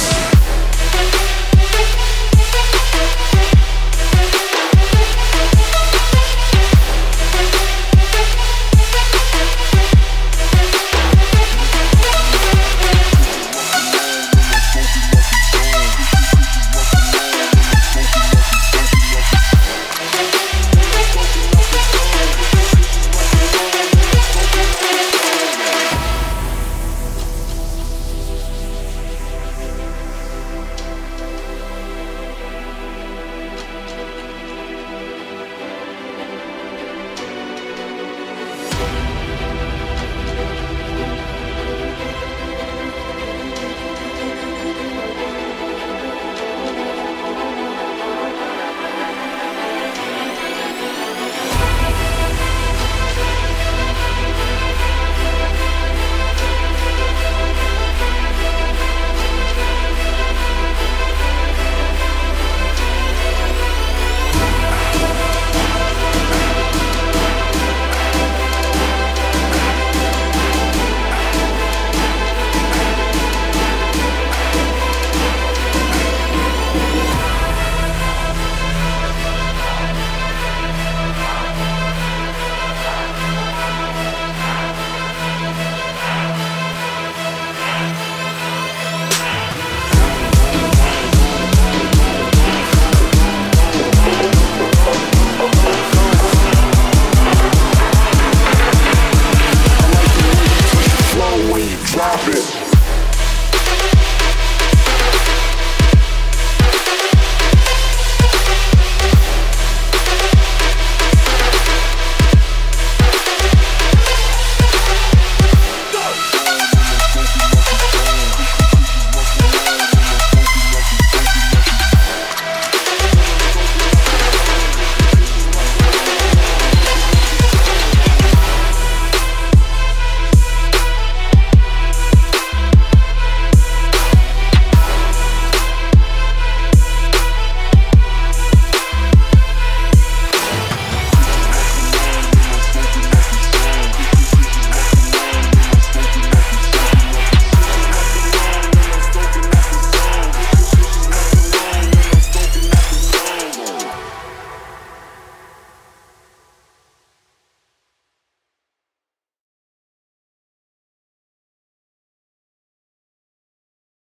Peace.